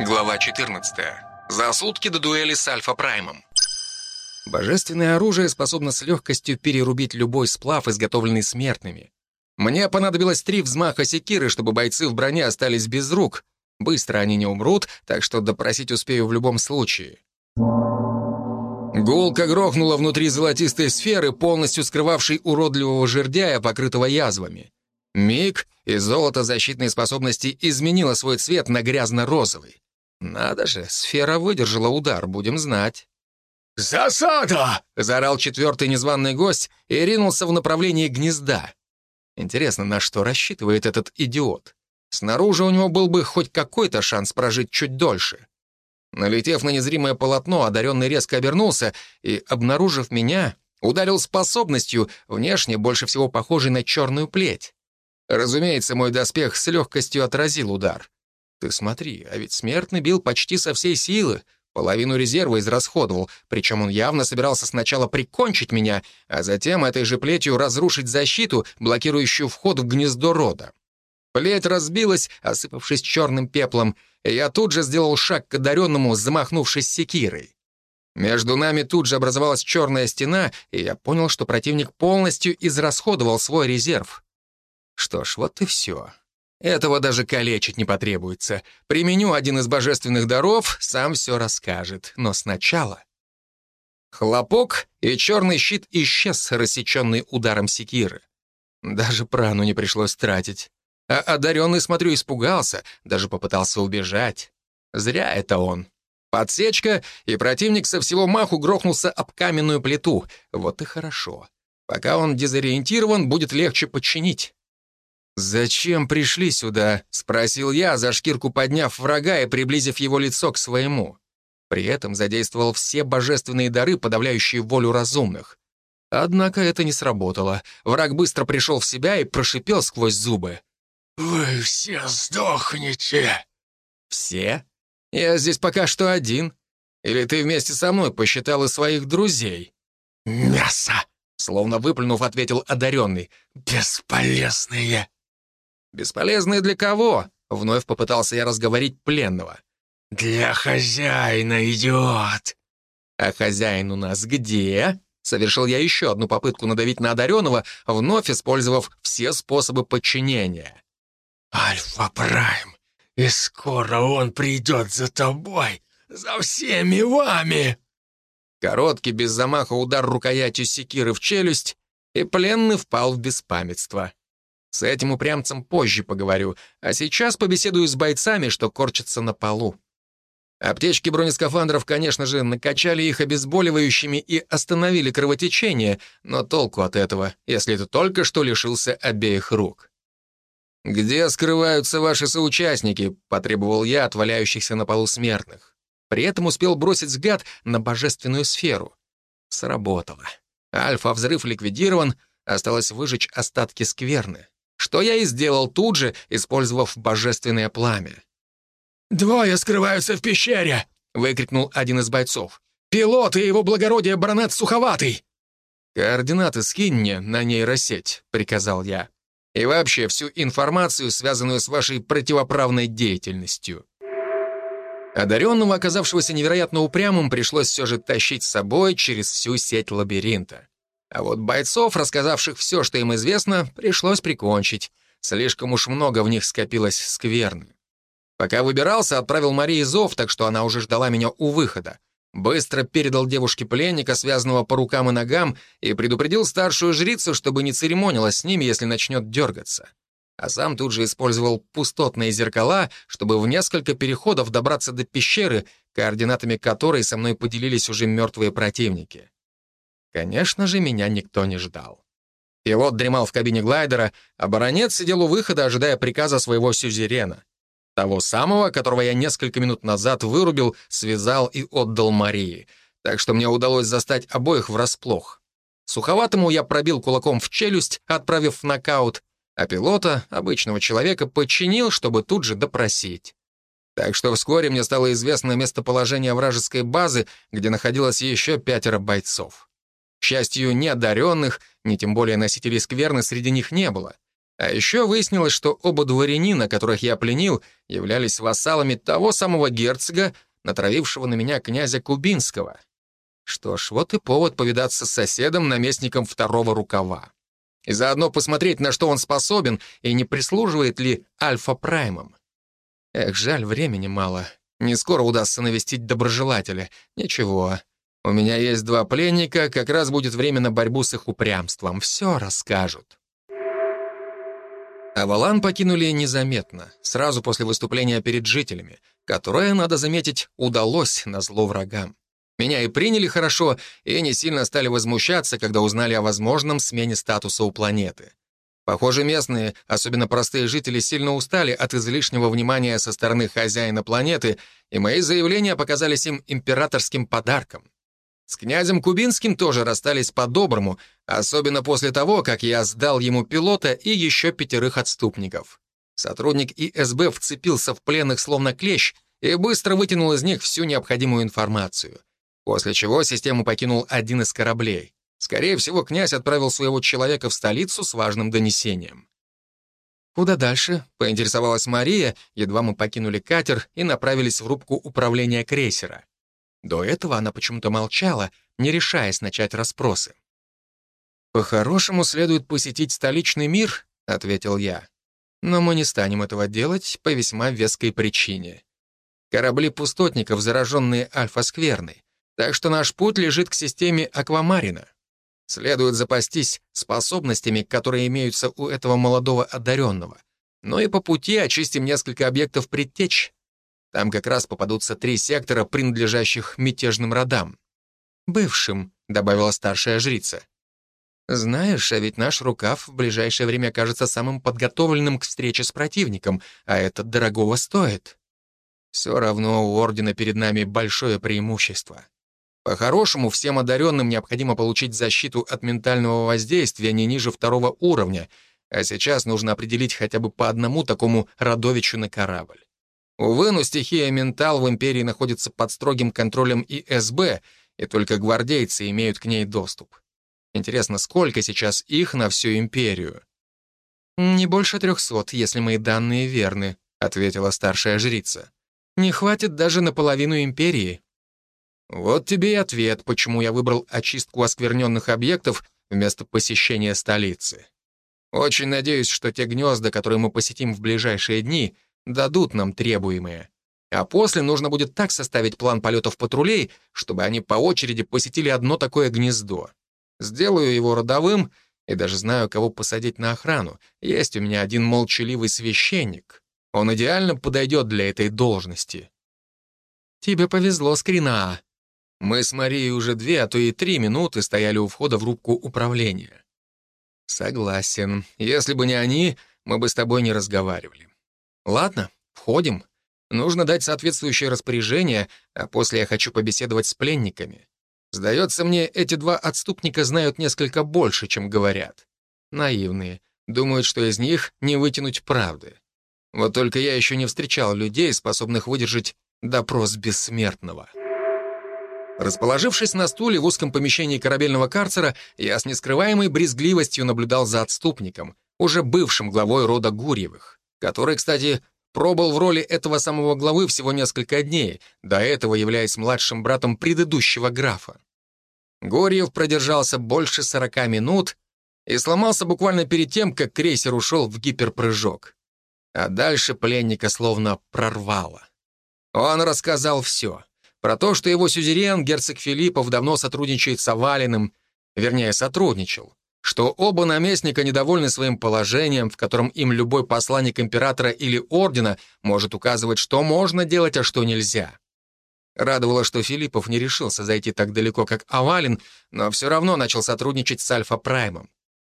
Глава 14. За сутки до дуэли с Альфа-Праймом. Божественное оружие способно с легкостью перерубить любой сплав, изготовленный смертными. Мне понадобилось три взмаха секиры, чтобы бойцы в броне остались без рук. Быстро они не умрут, так что допросить успею в любом случае. Гулка грохнула внутри золотистой сферы, полностью скрывавшей уродливого жердяя, покрытого язвами. Миг, и золото защитной способности изменило свой цвет на грязно-розовый. Надо же, сфера выдержала удар, будем знать. «Засада!» — заорал четвертый незваный гость и ринулся в направлении гнезда. Интересно, на что рассчитывает этот идиот? Снаружи у него был бы хоть какой-то шанс прожить чуть дольше. Налетев на незримое полотно, одаренный резко обернулся и, обнаружив меня, ударил способностью, внешне больше всего похожей на черную плеть. Разумеется, мой доспех с легкостью отразил удар. Ты смотри, а ведь смертный бил почти со всей силы, половину резерва израсходовал, причем он явно собирался сначала прикончить меня, а затем этой же плетью разрушить защиту, блокирующую вход в гнездо рода. Плеть разбилась, осыпавшись черным пеплом, и я тут же сделал шаг к одаренному, замахнувшись секирой. Между нами тут же образовалась черная стена, и я понял, что противник полностью израсходовал свой резерв. Что ж, вот и все. Этого даже калечить не потребуется. Применю один из божественных даров, сам все расскажет. Но сначала... Хлопок, и черный щит исчез, рассеченный ударом секиры. Даже прану не пришлось тратить. А одаренный, смотрю, испугался, даже попытался убежать. Зря это он. Подсечка, и противник со всего маху грохнулся об каменную плиту. Вот и хорошо. Пока он дезориентирован, будет легче подчинить. «Зачем пришли сюда?» — спросил я, за шкирку подняв врага и приблизив его лицо к своему. При этом задействовал все божественные дары, подавляющие волю разумных. Однако это не сработало. Враг быстро пришел в себя и прошипел сквозь зубы. «Вы все сдохнете!» «Все? Я здесь пока что один. Или ты вместе со мной посчитал и своих друзей?» «Мясо!» — словно выплюнув, ответил одаренный. «Бесполезные!» «Бесполезные для кого?» — вновь попытался я разговорить пленного. «Для хозяина, идиот!» «А хозяин у нас где?» Совершил я еще одну попытку надавить на одаренного, вновь использовав все способы подчинения. «Альфа Прайм, и скоро он придет за тобой, за всеми вами!» Короткий, без замаха удар рукоятью секиры в челюсть, и пленный впал в беспамятство. С этим упрямцем позже поговорю, а сейчас побеседую с бойцами, что корчатся на полу. Аптечки бронескафандров, конечно же, накачали их обезболивающими и остановили кровотечение, но толку от этого, если ты только что лишился обеих рук. «Где скрываются ваши соучастники?» — потребовал я от валяющихся на полу смертных. При этом успел бросить взгляд на божественную сферу. Сработало. Альфа-взрыв ликвидирован, осталось выжечь остатки скверны что я и сделал тут же, использовав божественное пламя. «Двое скрываются в пещере!» — выкрикнул один из бойцов. «Пилот и его благородие баронет Суховатый!» «Координаты скинь мне на нейросеть», — приказал я. «И вообще всю информацию, связанную с вашей противоправной деятельностью». Одаренного, оказавшегося невероятно упрямым, пришлось все же тащить с собой через всю сеть лабиринта. А вот бойцов, рассказавших все, что им известно, пришлось прикончить. Слишком уж много в них скопилось скверны. Пока выбирался, отправил Марии зов, так что она уже ждала меня у выхода. Быстро передал девушке пленника, связанного по рукам и ногам, и предупредил старшую жрицу, чтобы не церемонилась с ними, если начнет дергаться. А сам тут же использовал пустотные зеркала, чтобы в несколько переходов добраться до пещеры, координатами которой со мной поделились уже мертвые противники. Конечно же, меня никто не ждал. Пилот дремал в кабине глайдера, а баронет сидел у выхода, ожидая приказа своего сюзерена. Того самого, которого я несколько минут назад вырубил, связал и отдал Марии. Так что мне удалось застать обоих врасплох. Суховатому я пробил кулаком в челюсть, отправив в нокаут, а пилота, обычного человека, подчинил, чтобы тут же допросить. Так что вскоре мне стало известно местоположение вражеской базы, где находилось еще пятеро бойцов. Счастью, ни одаренных, ни тем более носителей скверны среди них не было. А еще выяснилось, что оба дворянина, которых я пленил, являлись вассалами того самого герцога, натравившего на меня князя Кубинского. Что ж, вот и повод повидаться с соседом, наместником второго рукава. И заодно посмотреть, на что он способен, и не прислуживает ли Альфа-Праймом. Эх, жаль, времени мало. Не скоро удастся навестить доброжелателя. Ничего. У меня есть два пленника, как раз будет время на борьбу с их упрямством. Все расскажут. Авалан покинули незаметно, сразу после выступления перед жителями, которое, надо заметить, удалось на зло врагам. Меня и приняли хорошо, и не сильно стали возмущаться, когда узнали о возможном смене статуса у планеты. Похоже, местные, особенно простые жители, сильно устали от излишнего внимания со стороны хозяина планеты, и мои заявления показались им императорским подарком. С князем Кубинским тоже расстались по-доброму, особенно после того, как я сдал ему пилота и еще пятерых отступников. Сотрудник ИСБ вцепился в пленных словно клещ и быстро вытянул из них всю необходимую информацию. После чего систему покинул один из кораблей. Скорее всего, князь отправил своего человека в столицу с важным донесением. «Куда дальше?» — поинтересовалась Мария, едва мы покинули катер и направились в рубку управления крейсера. До этого она почему-то молчала, не решаясь начать расспросы. «По-хорошему следует посетить столичный мир», — ответил я. «Но мы не станем этого делать по весьма веской причине. Корабли пустотников, зараженные альфа-скверной, так что наш путь лежит к системе Аквамарина. Следует запастись способностями, которые имеются у этого молодого одаренного. Но и по пути очистим несколько объектов предтеч, там как раз попадутся три сектора, принадлежащих мятежным родам. «Бывшим», — добавила старшая жрица. «Знаешь, а ведь наш рукав в ближайшее время окажется самым подготовленным к встрече с противником, а это дорогого стоит. Все равно у Ордена перед нами большое преимущество. По-хорошему, всем одаренным необходимо получить защиту от ментального воздействия не ниже второго уровня, а сейчас нужно определить хотя бы по одному такому родовичу на корабль. Увы, но стихия ментал в Империи находится под строгим контролем ИСБ, и только гвардейцы имеют к ней доступ. Интересно, сколько сейчас их на всю Империю? «Не больше трехсот, если мои данные верны», — ответила старшая жрица. «Не хватит даже наполовину Империи». Вот тебе и ответ, почему я выбрал очистку оскверненных объектов вместо посещения столицы. Очень надеюсь, что те гнезда, которые мы посетим в ближайшие дни, дадут нам требуемое. А после нужно будет так составить план полетов патрулей, чтобы они по очереди посетили одно такое гнездо. Сделаю его родовым и даже знаю, кого посадить на охрану. Есть у меня один молчаливый священник. Он идеально подойдет для этой должности. Тебе повезло, Скрина. Мы с Марией уже две, а то и три минуты стояли у входа в рубку управления. Согласен. Если бы не они, мы бы с тобой не разговаривали. Ладно, входим. Нужно дать соответствующее распоряжение, а после я хочу побеседовать с пленниками. Сдается мне, эти два отступника знают несколько больше, чем говорят. Наивные. Думают, что из них не вытянуть правды. Вот только я еще не встречал людей, способных выдержать допрос бессмертного. Расположившись на стуле в узком помещении корабельного карцера, я с нескрываемой брезгливостью наблюдал за отступником, уже бывшим главой рода Гурьевых который, кстати, пробыл в роли этого самого главы всего несколько дней, до этого являясь младшим братом предыдущего графа. Горьев продержался больше 40 минут и сломался буквально перед тем, как крейсер ушел в гиперпрыжок. А дальше пленника словно прорвало. Он рассказал все. Про то, что его сюзерен, герцог Филиппов, давно сотрудничает с Авалиным, вернее, сотрудничал что оба наместника недовольны своим положением, в котором им любой посланник императора или ордена может указывать, что можно делать, а что нельзя. Радовало, что Филиппов не решился зайти так далеко, как Авалин, но все равно начал сотрудничать с Альфа-Праймом.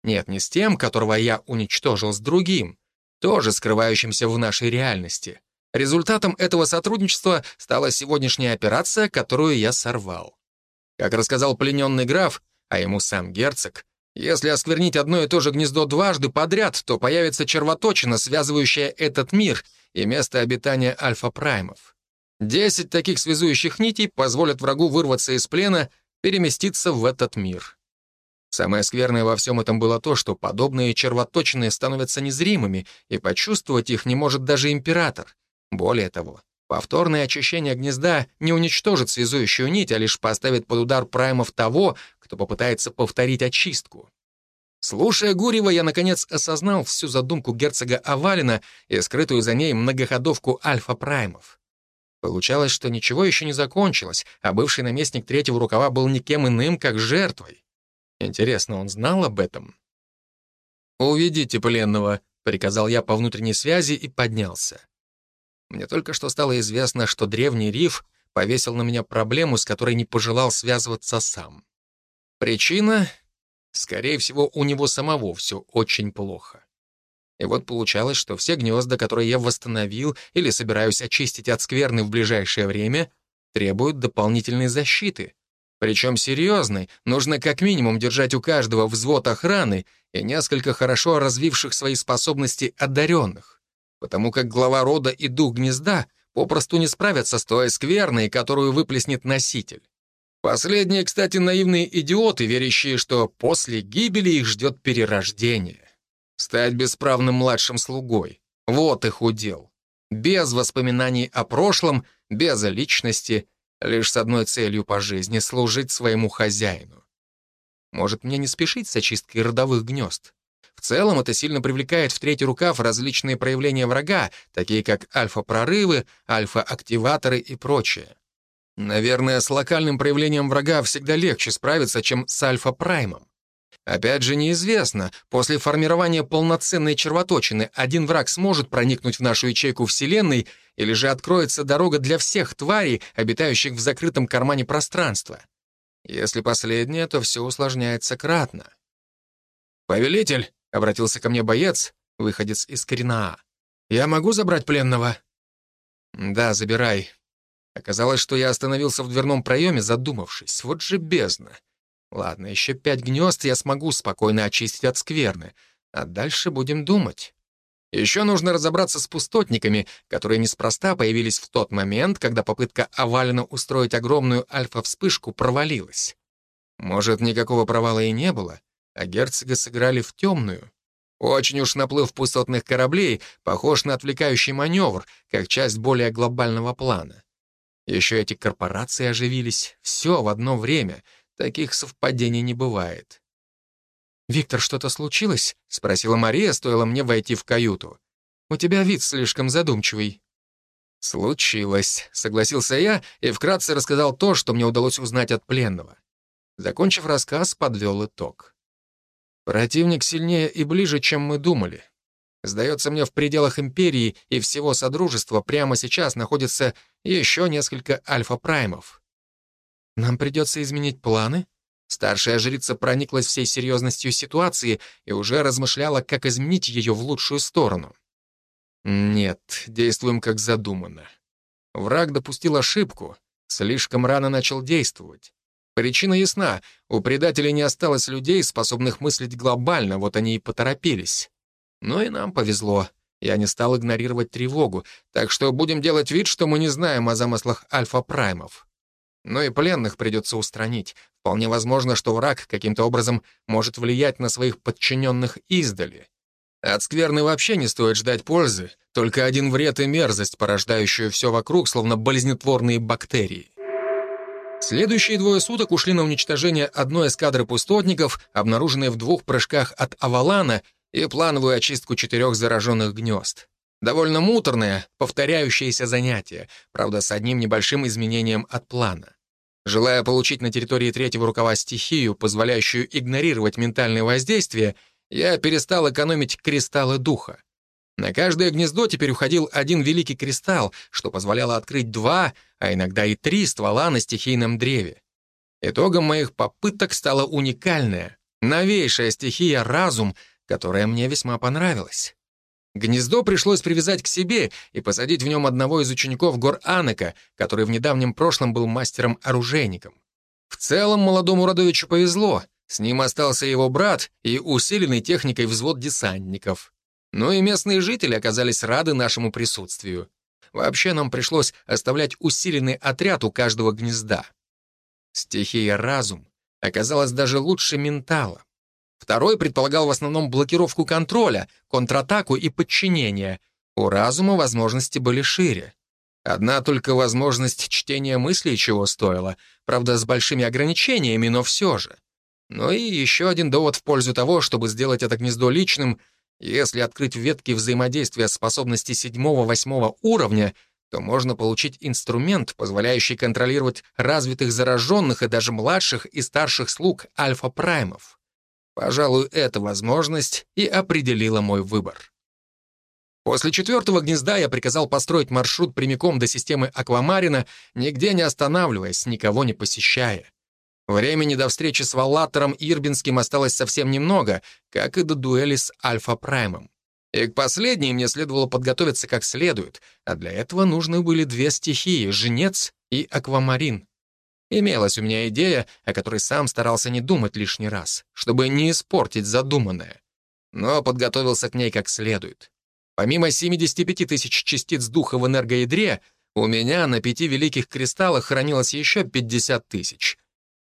Нет, не с тем, которого я уничтожил, с другим, тоже скрывающимся в нашей реальности. Результатом этого сотрудничества стала сегодняшняя операция, которую я сорвал. Как рассказал плененный граф, а ему сам герцог, если осквернить одно и то же гнездо дважды подряд, то появится червоточина, связывающая этот мир и место обитания альфа-праймов. Десять таких связующих нитей позволят врагу вырваться из плена, переместиться в этот мир. Самое скверное во всем этом было то, что подобные червоточины становятся незримыми, и почувствовать их не может даже император. Более того, повторное очищение гнезда не уничтожит связующую нить, а лишь поставит под удар праймов того, кто попытается повторить очистку. Слушая Гурьева, я, наконец, осознал всю задумку герцога Авалина и скрытую за ней многоходовку альфа-праймов. Получалось, что ничего еще не закончилось, а бывший наместник третьего рукава был никем иным, как жертвой. Интересно, он знал об этом? «Уведите пленного», — приказал я по внутренней связи и поднялся. Мне только что стало известно, что древний риф повесил на меня проблему, с которой не пожелал связываться сам. Причина Скорее всего, у него самого все очень плохо. И вот получалось, что все гнезда, которые я восстановил или собираюсь очистить от скверны в ближайшее время, требуют дополнительной защиты. Причем серьезной, нужно как минимум держать у каждого взвод охраны и несколько хорошо развивших свои способности одаренных. Потому как глава рода и дух гнезда попросту не справятся с той скверной, которую выплеснет носитель. Последние, кстати, наивные идиоты, верящие, что после гибели их ждет перерождение. Стать бесправным младшим слугой. Вот их удел. Без воспоминаний о прошлом, без личности, лишь с одной целью по жизни — служить своему хозяину. Может, мне не спешить с очисткой родовых гнезд? В целом это сильно привлекает в третий рукав различные проявления врага, такие как альфа-прорывы, альфа-активаторы и прочее. Наверное, с локальным проявлением врага всегда легче справиться, чем с альфа-праймом. Опять же, неизвестно, после формирования полноценной червоточины один враг сможет проникнуть в нашу ячейку Вселенной или же откроется дорога для всех тварей, обитающих в закрытом кармане пространства. Если последнее, то все усложняется кратно. «Повелитель», — обратился ко мне боец, выходец из Коренаа, — «я могу забрать пленного?» «Да, забирай. Оказалось, что я остановился в дверном проеме, задумавшись. Вот же бездна. Ладно, еще пять гнезд я смогу спокойно очистить от скверны. А дальше будем думать. Еще нужно разобраться с пустотниками, которые неспроста появились в тот момент, когда попытка Овалина устроить огромную альфа-вспышку провалилась. Может, никакого провала и не было, а герцога сыграли в темную. Очень уж наплыв пустотных кораблей похож на отвлекающий маневр, как часть более глобального плана. Еще эти корпорации оживились. Все в одно время. Таких совпадений не бывает. «Виктор, что-то случилось?» — спросила Мария, стоило мне войти в каюту. «У тебя вид слишком задумчивый». «Случилось», — согласился я и вкратце рассказал то, что мне удалось узнать от пленного. Закончив рассказ, подвел итог. Противник сильнее и ближе, чем мы думали. Сдается мне, в пределах Империи и всего Содружества прямо сейчас находится еще несколько альфа-праймов. Нам придется изменить планы? Старшая жрица прониклась всей серьезностью ситуации и уже размышляла, как изменить ее в лучшую сторону. Нет, действуем как задумано. Враг допустил ошибку, слишком рано начал действовать. Причина ясна, у предателей не осталось людей, способных мыслить глобально, вот они и поторопились. Но и нам повезло. Я не стал игнорировать тревогу, так что будем делать вид, что мы не знаем о замыслах альфа-праймов. Но и пленных придется устранить. Вполне возможно, что враг каким-то образом может влиять на своих подчиненных издали. От скверны вообще не стоит ждать пользы, только один вред и мерзость, порождающую все вокруг, словно болезнетворные бактерии. Следующие двое суток ушли на уничтожение одной эскадры пустотников, обнаруженной в двух прыжках от Авалана и плановую очистку четырех зараженных гнезд. Довольно муторное, повторяющееся занятие, правда, с одним небольшим изменением от плана. Желая получить на территории третьего рукава стихию, позволяющую игнорировать ментальное воздействие, я перестал экономить кристаллы духа. На каждое гнездо теперь уходил один великий кристалл, что позволяло открыть два, а иногда и три ствола на стихийном древе. Итогом моих попыток стала уникальная, новейшая стихия «разум», которая мне весьма понравилась. Гнездо пришлось привязать к себе и посадить в нем одного из учеников гор Анека, который в недавнем прошлом был мастером-оружейником. В целом молодому Радовичу повезло, с ним остался его брат и усиленный техникой взвод десантников. Но и местные жители оказались рады нашему присутствию. Вообще нам пришлось оставлять усиленный отряд у каждого гнезда. Стихия разум оказалось даже лучше ментала. Второй предполагал в основном блокировку контроля, контратаку и подчинение. У разума возможности были шире. Одна только возможность чтения мыслей чего стоила, правда, с большими ограничениями, но все же. Ну и еще один довод в пользу того, чтобы сделать это гнездо личным, если открыть ветки взаимодействия способности седьмого-восьмого уровня, то можно получить инструмент, позволяющий контролировать развитых зараженных и даже младших и старших слуг альфа-праймов. Пожалуй, эта возможность и определила мой выбор. После четвертого гнезда я приказал построить маршрут прямиком до системы Аквамарина, нигде не останавливаясь, никого не посещая. Времени до встречи с Валлатором Ирбинским осталось совсем немного, как и до дуэли с Альфа-Праймом. И к последней мне следовало подготовиться как следует, а для этого нужны были две стихии — женец и аквамарин. Имелась у меня идея, о которой сам старался не думать лишний раз, чтобы не испортить задуманное. Но подготовился к ней как следует. Помимо 75 тысяч частиц духа в энергоядре, у меня на пяти великих кристаллах хранилось еще 50 тысяч.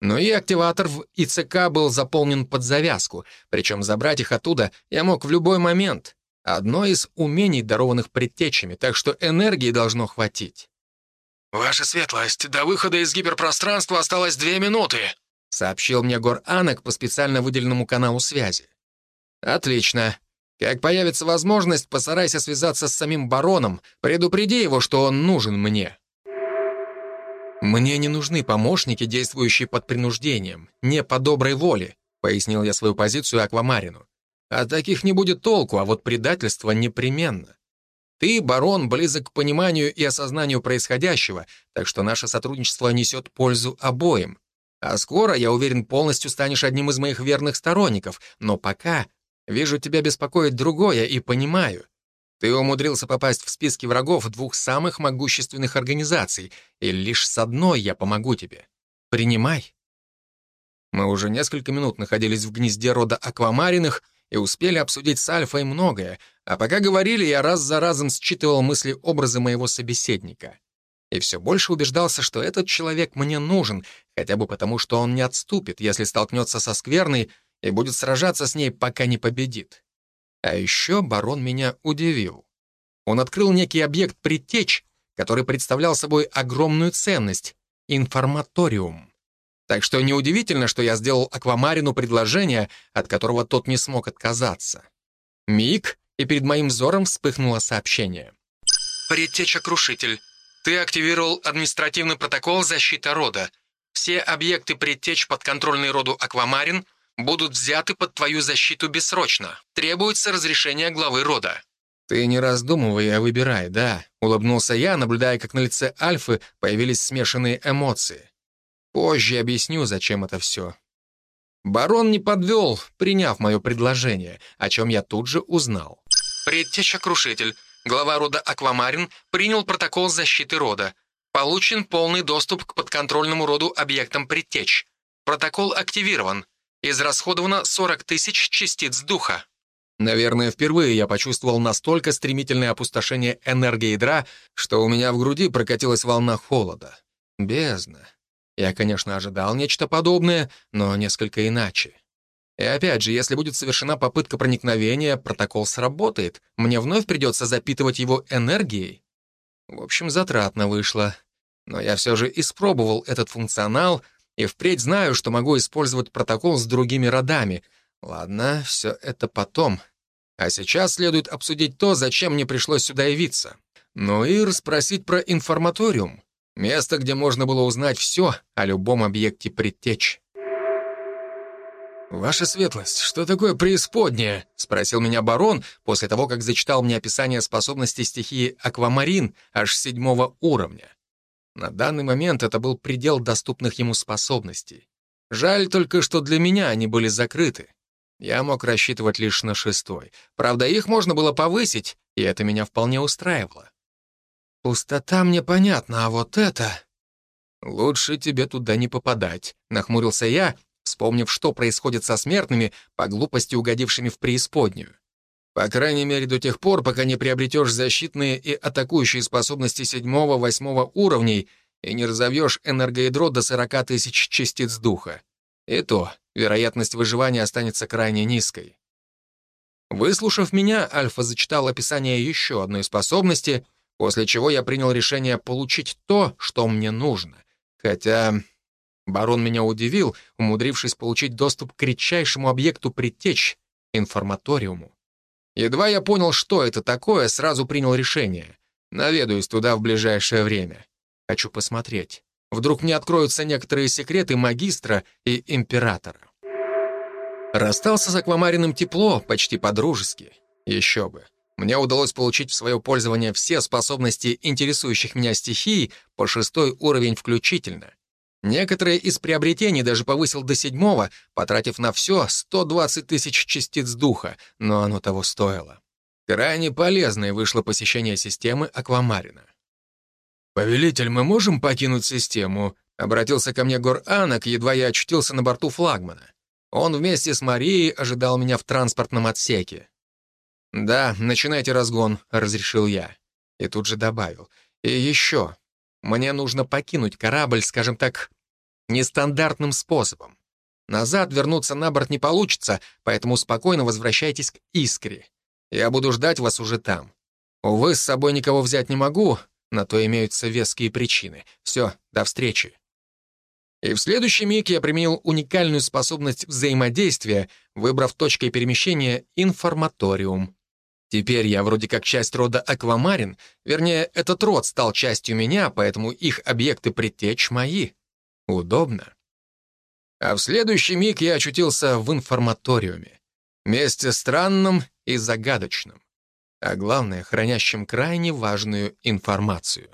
Но и активатор в ИЦК был заполнен под завязку, причем забрать их оттуда я мог в любой момент. Одно из умений, дарованных предтечами, так что энергии должно хватить. «Ваша светлость, до выхода из гиперпространства осталось две минуты», сообщил мне Гор Анок по специально выделенному каналу связи. «Отлично. Как появится возможность, постарайся связаться с самим бароном, предупреди его, что он нужен мне». «Мне не нужны помощники, действующие под принуждением, не по доброй воле», пояснил я свою позицию Аквамарину. «От таких не будет толку, а вот предательство непременно. Ты, барон, близок к пониманию и осознанию происходящего, так что наше сотрудничество несет пользу обоим. А скоро, я уверен, полностью станешь одним из моих верных сторонников, но пока вижу тебя беспокоит другое и понимаю. Ты умудрился попасть в списки врагов двух самых могущественных организаций, и лишь с одной я помогу тебе. Принимай. Мы уже несколько минут находились в гнезде рода аквамариных и успели обсудить с Альфой многое, а пока говорили, я раз за разом считывал мысли-образы моего собеседника. И все больше убеждался, что этот человек мне нужен, хотя бы потому, что он не отступит, если столкнется со скверной и будет сражаться с ней, пока не победит. А еще барон меня удивил. Он открыл некий объект предтеч, который представлял собой огромную ценность — информаториум. Так что неудивительно, что я сделал Аквамарину предложение, от которого тот не смог отказаться. Миг, и перед моим взором вспыхнуло сообщение. «Предтеча-крушитель, ты активировал административный протокол защиты рода. Все объекты предтеч подконтрольной роду Аквамарин — будут взяты под твою защиту бессрочно. Требуется разрешение главы рода». «Ты не раздумывай, а выбирай, да», — улыбнулся я, наблюдая, как на лице Альфы появились смешанные эмоции. «Позже объясню, зачем это все». Барон не подвел, приняв мое предложение, о чем я тут же узнал. «Предтеча-крушитель, глава рода Аквамарин, принял протокол защиты рода. Получен полный доступ к подконтрольному роду объектам предтеч. Протокол активирован. Израсходовано 40 тысяч частиц духа. Наверное, впервые я почувствовал настолько стремительное опустошение энергоядра, что у меня в груди прокатилась волна холода. Бездна. Я, конечно, ожидал нечто подобное, но несколько иначе. И опять же, если будет совершена попытка проникновения, протокол сработает, мне вновь придется запитывать его энергией. В общем, затратно вышло. Но я все же испробовал этот функционал — и впредь знаю, что могу использовать протокол с другими родами. Ладно, все это потом. А сейчас следует обсудить то, зачем мне пришлось сюда явиться. Ну и расспросить про информаториум. Место, где можно было узнать все о любом объекте предтеч. «Ваша светлость, что такое преисподняя?» — спросил меня барон после того, как зачитал мне описание способностей стихии аквамарин аж седьмого уровня. На данный момент это был предел доступных ему способностей. Жаль только, что для меня они были закрыты. Я мог рассчитывать лишь на шестой. Правда, их можно было повысить, и это меня вполне устраивало. Пустота мне понятна, а вот это... Лучше тебе туда не попадать, нахмурился я, вспомнив, что происходит со смертными, по глупости угодившими в преисподнюю. По крайней мере, до тех пор, пока не приобретешь защитные и атакующие способности седьмого-восьмого уровней и не разовьешь энергоядро до 40 тысяч частиц духа. И то, вероятность выживания останется крайне низкой. Выслушав меня, Альфа зачитал описание еще одной способности, после чего я принял решение получить то, что мне нужно. Хотя барон меня удивил, умудрившись получить доступ к редчайшему объекту предтеч — информаториуму. Едва я понял, что это такое, сразу принял решение. Наведаюсь туда в ближайшее время. Хочу посмотреть. Вдруг мне откроются некоторые секреты магистра и императора. Расстался с аквамарином тепло, почти по-дружески. Еще бы. Мне удалось получить в свое пользование все способности интересующих меня стихий по шестой уровень включительно. Некоторые из приобретений даже повысил до седьмого, потратив на все 120 тысяч частиц духа, но оно того стоило. Крайне полезное вышло посещение системы Аквамарина. «Повелитель, мы можем покинуть систему?» — обратился ко мне Гор Анок, едва я очутился на борту флагмана. Он вместе с Марией ожидал меня в транспортном отсеке. «Да, начинайте разгон», — разрешил я. И тут же добавил. «И еще. Мне нужно покинуть корабль, скажем так, нестандартным способом. Назад вернуться на борт не получится, поэтому спокойно возвращайтесь к Искре. Я буду ждать вас уже там. Увы, с собой никого взять не могу, на то имеются веские причины. Все, до встречи». И в следующий миг я применил уникальную способность взаимодействия, выбрав точкой перемещения информаториум. Теперь я вроде как часть рода Аквамарин, вернее, этот род стал частью меня, поэтому их объекты предтеч мои. Удобно. А в следующий миг я очутился в информаториуме. Месте странном и загадочном. А главное, хранящем крайне важную информацию.